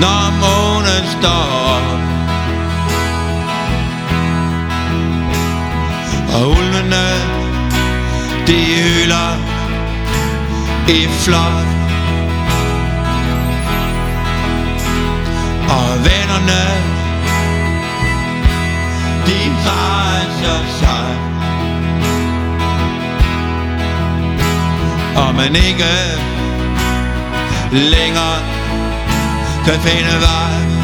når månen står op. Og ulvene, de hylder i flot. Og vennerne, de rejser sig. Og man ikke længere kan finde vej.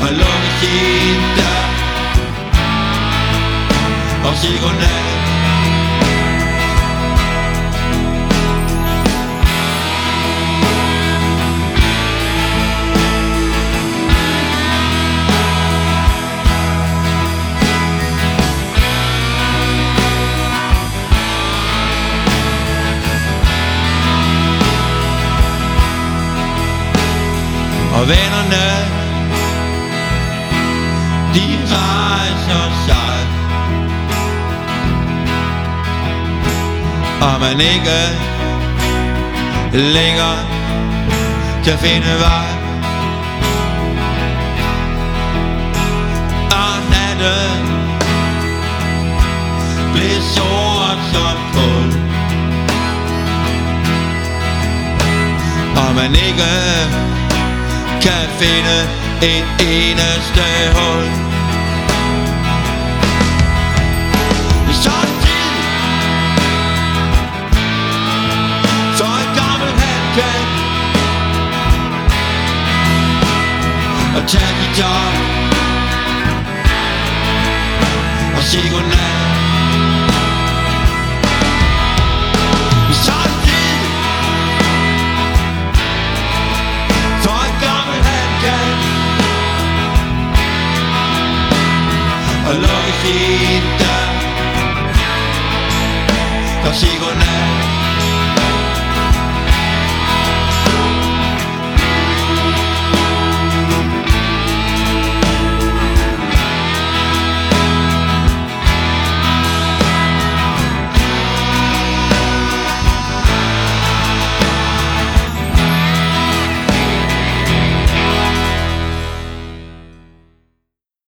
Og lukke sin dør og sige godnat. Og vennerne De rejser sig. Og man ikke Længere Kan finde vej. Og natten Bliver sort som kul. Og man ikke kan finde et eneste hul. Så er det tid for en gammel handkab og tage job og sige godnat. Og lukke sin